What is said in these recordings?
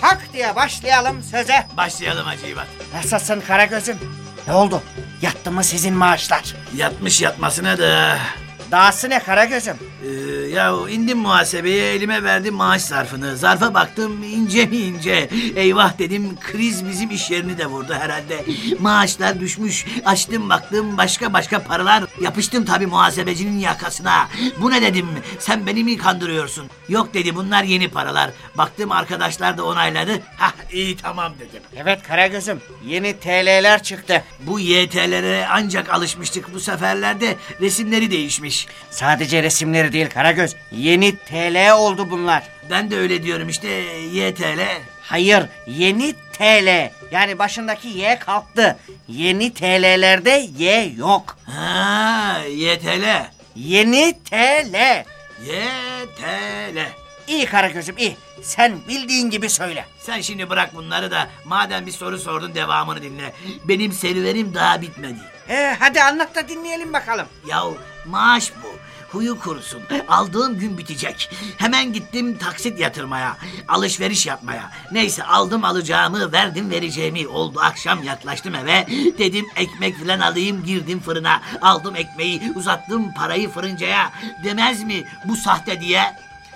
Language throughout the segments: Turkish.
Hak diye başlayalım söze. Başlayalım Hacivat. Nasılsın Karagöz'üm? Ne oldu? Yattı mı sizin maaşlar? Yatmış yatmasına da Dahası ne Karagöz'üm? Ee, ya indim muhasebeye elime verdim maaş zarfını. Zarfa baktım ince mi ince. Eyvah dedim kriz bizim iş yerini de vurdu herhalde. Maaşlar düşmüş. Açtım baktım başka başka paralar. Yapıştım tabii muhasebecinin yakasına. Bu ne dedim sen beni mi kandırıyorsun? Yok dedi bunlar yeni paralar. Baktım arkadaşlar da onayladı. Hah iyi tamam dedim. Evet Karagöz'üm yeni TL'ler çıktı. Bu YT'lere ancak alışmıştık bu seferlerde resimleri değişmiş. Sadece resimleri değil Karagöz. Yeni TL oldu bunlar. Ben de öyle diyorum işte YTL. Hayır yeni TL. Yani başındaki Y kalktı. Yeni TL'lerde Y yok. Ha, YTL. Yeni TL. YTL. İyi Karagöz'üm iyi. Sen bildiğin gibi söyle. Sen şimdi bırak bunları da madem bir soru sordun devamını dinle. Benim serüvenim daha bitmedi. Ee, hadi anlat da dinleyelim bakalım. Yahu maaş bu. Huyu kurusun. Aldığım gün bitecek. Hemen gittim taksit yatırmaya. Alışveriş yapmaya. Neyse aldım alacağımı, verdim vereceğimi. Oldu akşam yaklaştım eve. Dedim ekmek falan alayım girdim fırına. Aldım ekmeği uzattım parayı fırıncaya. Demez mi bu sahte diye?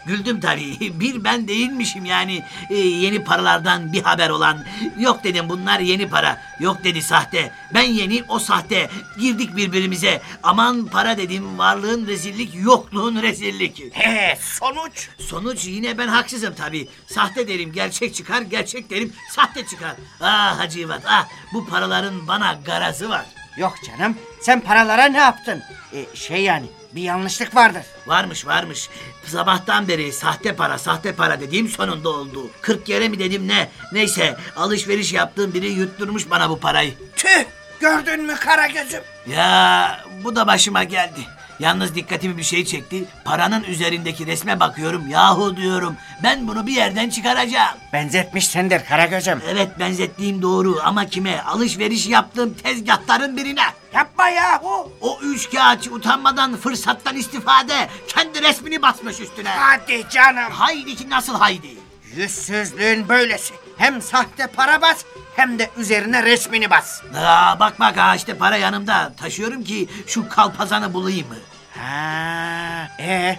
Güldüm tabii. Bir ben değilmişim yani e, yeni paralardan bir haber olan. Yok dedim bunlar yeni para. Yok dedi sahte. Ben yeni o sahte. Girdik birbirimize. Aman para dedim varlığın rezillik yokluğun rezillik. He sonuç. Sonuç yine ben haksızım tabii. Sahte derim gerçek çıkar, gerçek derim sahte çıkar. Ah Hacivat ah bu paraların bana garazı var. Yok canım sen paralara ne yaptın? Ee, şey yani bir yanlışlık vardır. Varmış varmış. Sabahtan beri sahte para sahte para dediğim sonunda oldu. 40 kere mi dedim ne? Neyse alışveriş yaptığım biri yutturmuş bana bu parayı. Tüh gördün mü Karagöz'üm? Ya bu da başıma geldi. Yalnız dikkatimi bir şey çekti. Paranın üzerindeki resme bakıyorum. Yahu diyorum ben bunu bir yerden çıkaracağım. Benzetmişsindir Karagöz'üm. Evet benzettiğim doğru ama kime? Alışveriş yaptığım tezgahların birine. Yapma yahu. O üç kağıtçı utanmadan fırsattan istifade kendi resmini basmış üstüne. Hadi canım. Haydi ki nasıl haydi? Yüzsüzlüğün böylesi. Hem sahte para bas hem de üzerine resmini bas. Aa, bak bak ha işte para yanımda. Taşıyorum ki şu kalpazanı bulayım mı? Ha, ee,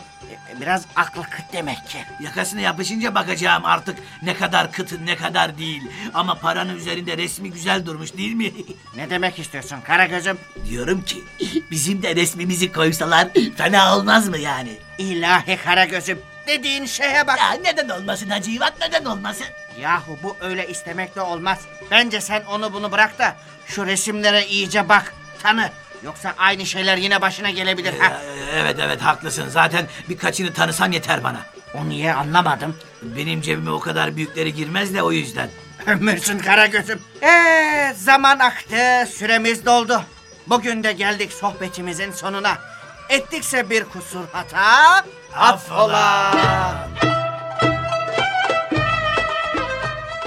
biraz aklı kıt demek ki. Yakasına yapışınca bakacağım artık ne kadar kıt ne kadar değil. Ama paranın üzerinde resmi güzel durmuş değil mi? Ne demek istiyorsun Karagöz'üm? Diyorum ki bizim de resmimizi koysalar fena olmaz mı yani? İlahi Karagöz'üm dediğin şeye bak. Ya neden olmasın Hacivat neden olmasın? Yahu bu öyle istemekle olmaz. Bence sen onu bunu bırak da şu resimlere iyice bak, tanı. Yoksa aynı şeyler yine başına gelebilir. Ha? Ee, Evet evet haklısın zaten birkaçını tanısam yeter bana. O niye anlamadım. Benim cebime o kadar büyükleri girmez de o yüzden. Ömürsün Karagöz'üm. Ee, zaman aktı, süremiz doldu. Bugün de geldik sohbetimizin sonuna. Ettikse bir kusur hata, affola.